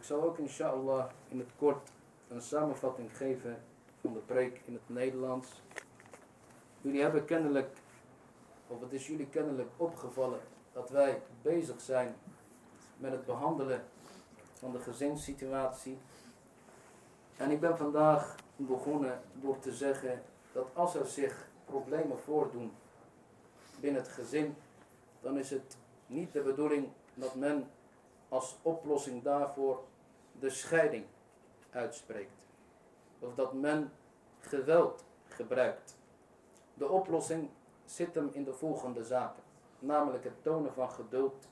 Ik zal ook inshallah in het kort een samenvatting geven van de preek in het Nederlands. Jullie hebben kennelijk, of het is jullie kennelijk opgevallen, dat wij bezig zijn met het behandelen van de gezinssituatie. En ik ben vandaag begonnen door te zeggen dat als er zich problemen voordoen binnen het gezin, dan is het niet de bedoeling dat men als oplossing daarvoor de scheiding uitspreekt. Of dat men geweld gebruikt. De oplossing zit hem in de volgende zaken. Namelijk het tonen van geduld.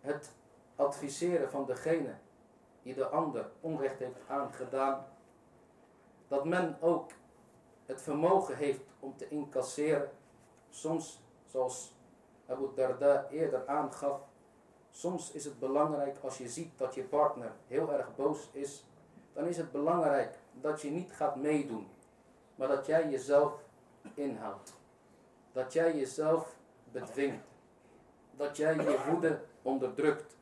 Het adviseren van degene die de ander onrecht heeft aangedaan. Dat men ook het vermogen heeft om te incasseren. Soms, zoals Abu Darda eerder aangaf, soms is het belangrijk als je ziet dat je partner heel erg boos is, dan is het belangrijk dat je niet gaat meedoen, maar dat jij jezelf inhoudt. Dat jij jezelf bedwingt. Dat jij je woede onderdrukt.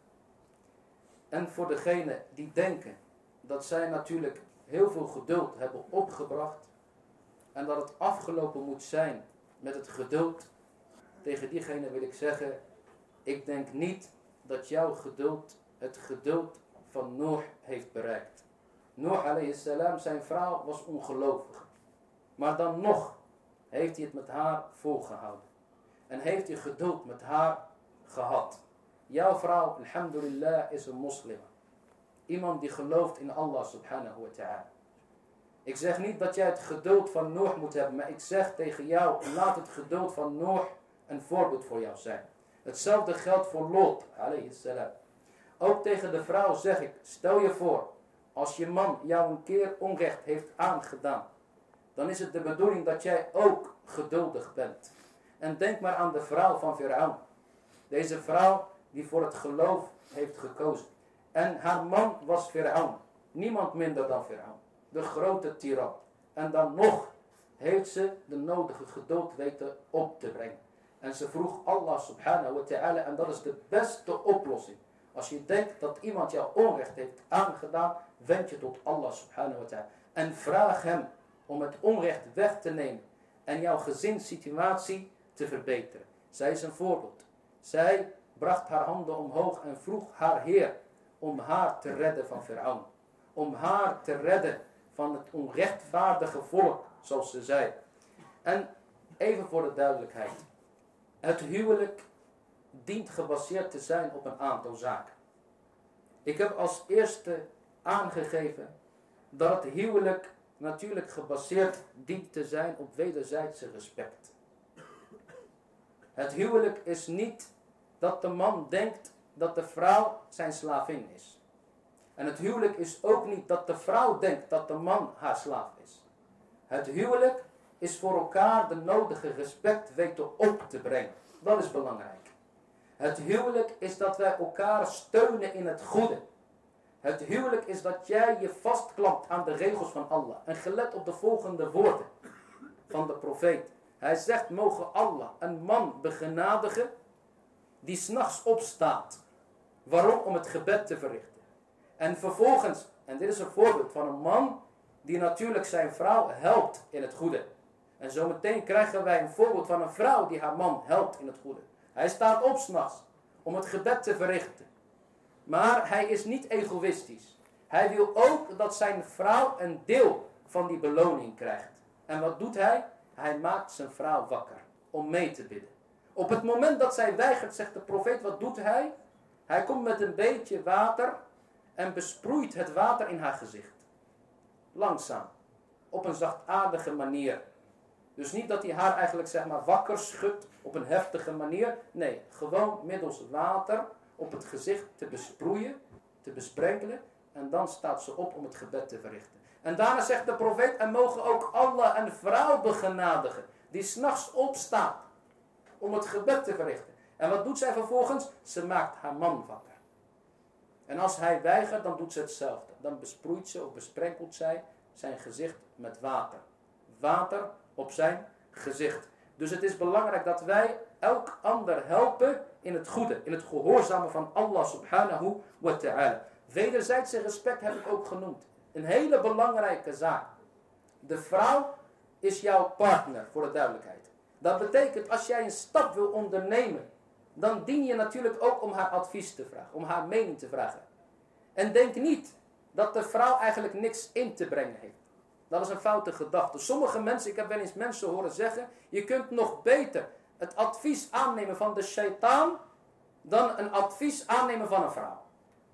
En voor degenen die denken dat zij natuurlijk heel veel geduld hebben opgebracht en dat het afgelopen moet zijn met het geduld, tegen diegene wil ik zeggen, ik denk niet dat jouw geduld het geduld van Noor heeft bereikt. Noor salam, zijn vrouw was ongelovig. Maar dan nog heeft hij het met haar volgehouden. En heeft hij geduld met haar gehad. Jouw vrouw, alhamdulillah, is een moslim. Iemand die gelooft in Allah subhanahu wa ta'ala. Ik zeg niet dat jij het geduld van Noor moet hebben, maar ik zeg tegen jou, laat het geduld van Noor een voorbeeld voor jou zijn. Hetzelfde geldt voor Lot. Ook tegen de vrouw zeg ik, stel je voor, als je man jou een keer onrecht heeft aangedaan, dan is het de bedoeling dat jij ook geduldig bent. En denk maar aan de vrouw van Firaun. Deze vrouw die voor het geloof heeft gekozen. En haar man was Firaun. Niemand minder dan Firaun. De grote tiran. En dan nog heeft ze de nodige geduld weten op te brengen. En ze vroeg Allah subhanahu wa ta'ala. En dat is de beste oplossing. Als je denkt dat iemand jou onrecht heeft aangedaan. Wend je tot Allah subhanahu wa ta'ala. En vraag hem om het onrecht weg te nemen. En jouw gezinssituatie te verbeteren. Zij is een voorbeeld. Zij bracht haar handen omhoog en vroeg haar Heer om haar te redden van Firaun. Om haar te redden van het onrechtvaardige volk, zoals ze zei. En even voor de duidelijkheid. Het huwelijk dient gebaseerd te zijn op een aantal zaken. Ik heb als eerste aangegeven dat het huwelijk natuurlijk gebaseerd dient te zijn op wederzijdse respect. Het huwelijk is niet dat de man denkt dat de vrouw zijn slavin is. En het huwelijk is ook niet dat de vrouw denkt dat de man haar slaaf is. Het huwelijk is voor elkaar de nodige respect weten op te brengen. Dat is belangrijk. Het huwelijk is dat wij elkaar steunen in het goede. Het huwelijk is dat jij je vastklampt aan de regels van Allah. En gelet op de volgende woorden van de profeet. Hij zegt, mogen Allah een man begenadigen die s'nachts opstaat. Waarom? Om het gebed te verrichten. En vervolgens, en dit is een voorbeeld van een man die natuurlijk zijn vrouw helpt in het goede. En zometeen krijgen wij een voorbeeld van een vrouw die haar man helpt in het goede. Hij staat op s'nachts om het gebed te verrichten. Maar hij is niet egoïstisch. Hij wil ook dat zijn vrouw een deel van die beloning krijgt. En wat doet hij? Hij maakt zijn vrouw wakker om mee te bidden. Op het moment dat zij weigert, zegt de profeet, wat doet hij? Hij komt met een beetje water en besproeit het water in haar gezicht. Langzaam. Op een zachtaardige manier. Dus niet dat hij haar eigenlijk zeg maar wakker schudt op een heftige manier. Nee, gewoon middels water op het gezicht te besproeien, te besprenkelen. En dan staat ze op om het gebed te verrichten. En daarna zegt de profeet, en mogen ook Allah een vrouw begenadigen. Die s'nachts opstaat om het gebed te verrichten. En wat doet zij vervolgens? Ze maakt haar man wakker. En als hij weigert, dan doet ze hetzelfde. Dan besproeit ze of besprenkelt zij zijn gezicht met water. Water op zijn gezicht. Dus het is belangrijk dat wij elk ander helpen in het goede, in het gehoorzamen van Allah subhanahu wa ta'ala. Wederzijdse respect heb ik ook genoemd. Een hele belangrijke zaak. De vrouw is jouw partner, voor de duidelijkheid. Dat betekent, als jij een stap wil ondernemen, dan dien je natuurlijk ook om haar advies te vragen, om haar mening te vragen. En denk niet dat de vrouw eigenlijk niks in te brengen heeft. Dat is een foute gedachte. Sommige mensen, ik heb wel eens mensen horen zeggen, je kunt nog beter het advies aannemen van de shaitaan dan een advies aannemen van een vrouw.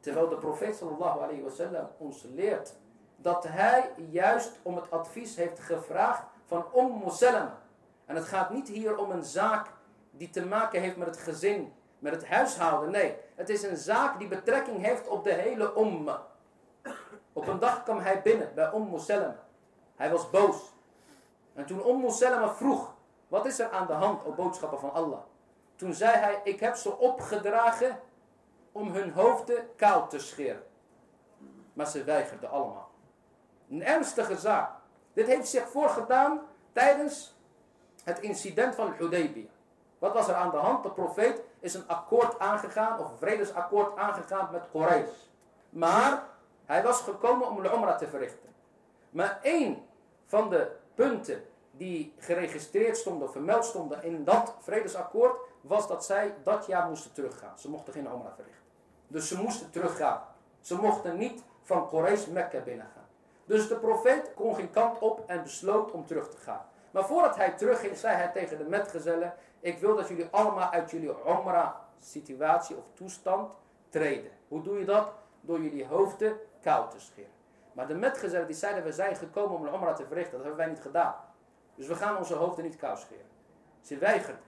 Terwijl de profeet sallallahu alayhi wasallam ons leert dat hij juist om het advies heeft gevraagd van Umm Salama. En het gaat niet hier om een zaak die te maken heeft met het gezin, met het huishouden. Nee, het is een zaak die betrekking heeft op de hele umma. Op een dag kwam hij binnen bij Umm Salama. Hij was boos. En toen Umm Salama vroeg, wat is er aan de hand, op boodschappen van Allah? Toen zei hij, ik heb ze opgedragen om hun hoofden koud te scheren. Maar ze weigerden allemaal. Een ernstige zaak. Dit heeft zich voorgedaan tijdens het incident van Hudaybiyah. Wat was er aan de hand? De profeet is een akkoord aangegaan, of een vredesakkoord aangegaan met Quraysh. Maar hij was gekomen om de Umrah te verrichten. Maar één van de punten die geregistreerd stonden, vermeld stonden in dat vredesakkoord, was dat zij dat jaar moesten teruggaan. Ze mochten geen Umrah verrichten. Dus ze moesten teruggaan. Ze mochten niet van Quraysh Mekka binnengaan. Dus de profeet kon geen kant op en besloot om terug te gaan. Maar voordat hij terugging, zei hij tegen de metgezellen, ik wil dat jullie allemaal uit jullie Umrah situatie of toestand treden. Hoe doe je dat? Door jullie hoofden koud te scheren. Maar de metgezellen die zeiden, we zijn gekomen om een Umrah te verrichten. Dat hebben wij niet gedaan. Dus we gaan onze hoofden niet koud scheren. Ze weigerden.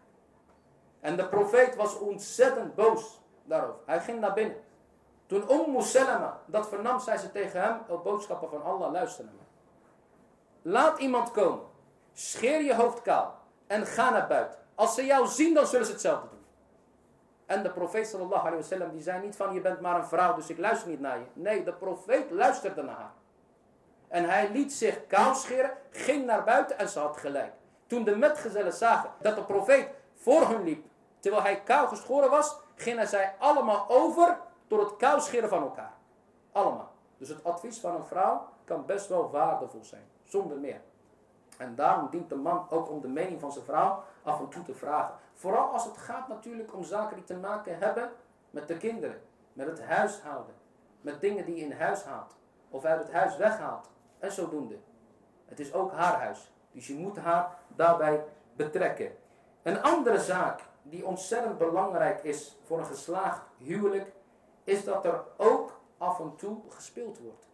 En de profeet was ontzettend boos daarover. Hij ging naar binnen. Toen Umm Salama dat vernam, zei ze tegen hem, op boodschappen van Allah, luister naar me. Laat iemand komen. Scheer je hoofd kaal. En ga naar buiten. Als ze jou zien, dan zullen ze hetzelfde doen. En de profeet sallallahu alayhi wasallam, die zei niet van, je bent maar een vrouw, dus ik luister niet naar je. Nee, de profeet luisterde naar haar. En hij liet zich kaal scheren, ging naar buiten en ze had gelijk. Toen de metgezellen zagen dat de profeet voor hun liep, terwijl hij kaal geschoren was, gingen zij allemaal over door het kaal scheren van elkaar. Allemaal. Dus het advies van een vrouw kan best wel waardevol zijn, zonder meer. En daarom dient de man ook om de mening van zijn vrouw af en toe te vragen. Vooral als het gaat natuurlijk om zaken die te maken hebben met de kinderen, met het huishouden, met dingen die je in huis haalt of uit het huis weghaalt en zodoende. Het is ook haar huis, dus je moet haar daarbij betrekken. Een andere zaak die ontzettend belangrijk is voor een geslaagd huwelijk, is dat er ook af en toe gespeeld wordt.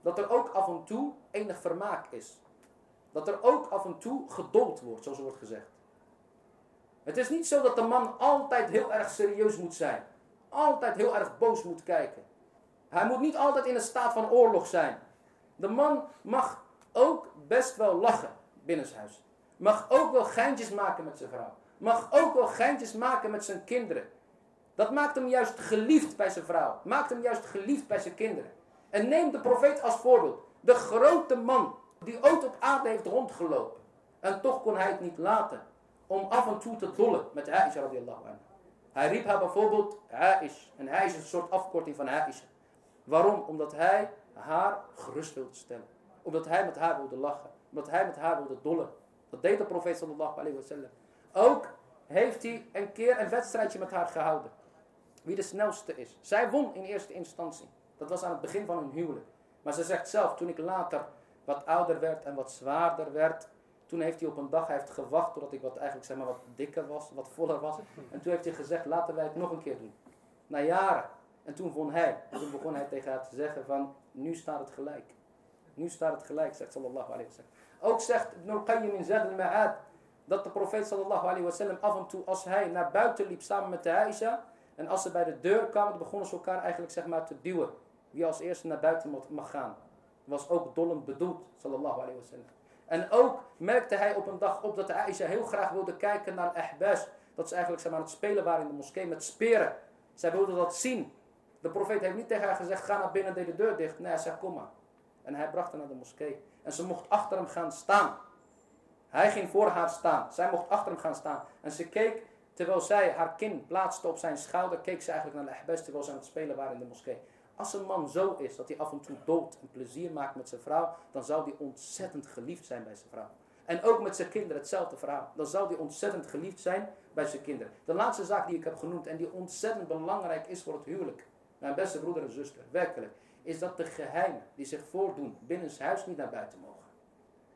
Dat er ook af en toe enig vermaak is. Dat er ook af en toe gedold wordt, zoals wordt gezegd. Het is niet zo dat de man altijd heel erg serieus moet zijn. Altijd heel erg boos moet kijken. Hij moet niet altijd in een staat van oorlog zijn. De man mag ook best wel lachen binnenshuis. Mag ook wel geintjes maken met zijn vrouw. Mag ook wel geintjes maken met zijn kinderen. Dat maakt hem juist geliefd bij zijn vrouw. Maakt hem juist geliefd bij zijn kinderen. En neem de profeet als voorbeeld. De grote man die ooit op aarde heeft rondgelopen. En toch kon hij het niet laten om af en toe te dollen met Aisha radiallahu anha. Hij riep haar bijvoorbeeld Aish. En hij is een soort afkorting van Aisha. Waarom? Omdat hij haar gerust wilde stellen. Omdat hij met haar wilde lachen. Omdat hij met haar wilde dollen. Dat deed de profeet sallallahu alayhi wa sallam. Ook heeft hij een keer een wedstrijdje met haar gehouden. Wie de snelste is. Zij won in eerste instantie. Dat was aan het begin van hun huwelijk. Maar ze zegt zelf, toen ik later wat ouder werd en wat zwaarder werd. Toen heeft hij op een dag hij heeft gewacht totdat ik wat, eigenlijk, zeg maar, wat dikker was, wat voller was. En toen heeft hij gezegd, laten wij het nog een keer doen. Na jaren. En toen won hij. En toen begon hij tegen haar te zeggen van, nu staat het gelijk. Nu staat het gelijk, zegt sallallahu alayhi wa sallam. Ook zegt Ibn Qayyim in Zad al-Ma'ad, dat de profeet sallallahu alayhi wa sallam af en toe, als hij naar buiten liep samen met de Aisha, en als ze bij de deur kwamen, begonnen ze elkaar eigenlijk zeg maar te duwen. Wie als eerste naar buiten mag gaan. Was ook dollend bedoeld, sallallahu alayhi wa sallam. En ook merkte hij op een dag op dat Aisha heel graag wilde kijken naar Ahbas. Dat ze eigenlijk zeg maar, aan het spelen waren in de moskee met speren. Zij wilde dat zien. De profeet heeft niet tegen haar gezegd, ga naar binnen, deed de deur dicht. Nee, hij zei, kom maar. En hij bracht haar naar de moskee. En ze mocht achter hem gaan staan. Hij ging voor haar staan. Zij mocht achter hem gaan staan. En ze keek, terwijl zij haar kin plaatste op zijn schouder, keek ze eigenlijk naar de ahbas terwijl ze aan het spelen waren in de moskee. Als een man zo is dat hij af en toe dood en plezier maakt met zijn vrouw, dan zal hij ontzettend geliefd zijn bij zijn vrouw. En ook met zijn kinderen hetzelfde verhaal. Dan zal hij ontzettend geliefd zijn bij zijn kinderen. De laatste zaak die ik heb genoemd en die ontzettend belangrijk is voor het huwelijk. Mijn beste broeder en zuster, werkelijk. Is dat de geheimen die zich voordoen binnen zijn huis niet naar buiten mogen.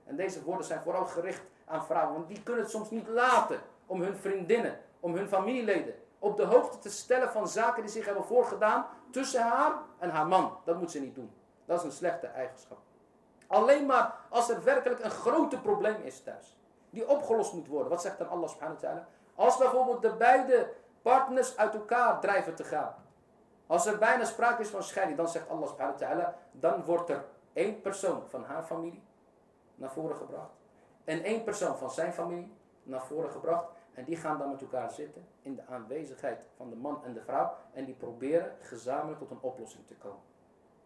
En deze woorden zijn vooral gericht aan vrouwen. Want die kunnen het soms niet laten om hun vriendinnen, om hun familieleden op de hoogte te stellen van zaken die zich hebben voorgedaan tussen haar en haar man. Dat moet ze niet doen. Dat is een slechte eigenschap. Alleen maar als er werkelijk een grote probleem is thuis. Die opgelost moet worden. Wat zegt dan Allah subhanahu wa ta'ala? Als bijvoorbeeld de beide partners uit elkaar drijven te gaan. Als er bijna sprake is van scheiding. Dan zegt Allah subhanahu wa ta'ala. Dan wordt er één persoon van haar familie naar voren gebracht. En één persoon van zijn familie naar voren gebracht. En die gaan dan met elkaar zitten in de aanwezigheid van de man en de vrouw. En die proberen gezamenlijk tot een oplossing te komen.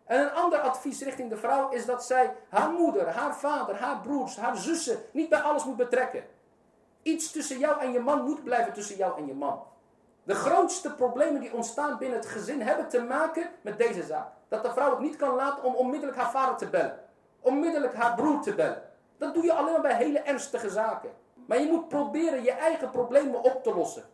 En een ander advies richting de vrouw is dat zij haar moeder, haar vader, haar broers, haar zussen niet bij alles moet betrekken. Iets tussen jou en je man moet blijven tussen jou en je man. De grootste problemen die ontstaan binnen het gezin hebben te maken met deze zaak. Dat de vrouw het niet kan laten om onmiddellijk haar vader te bellen. Onmiddellijk haar broer te bellen. Dat doe je alleen maar bij hele ernstige zaken. Maar je moet proberen je eigen problemen op te lossen.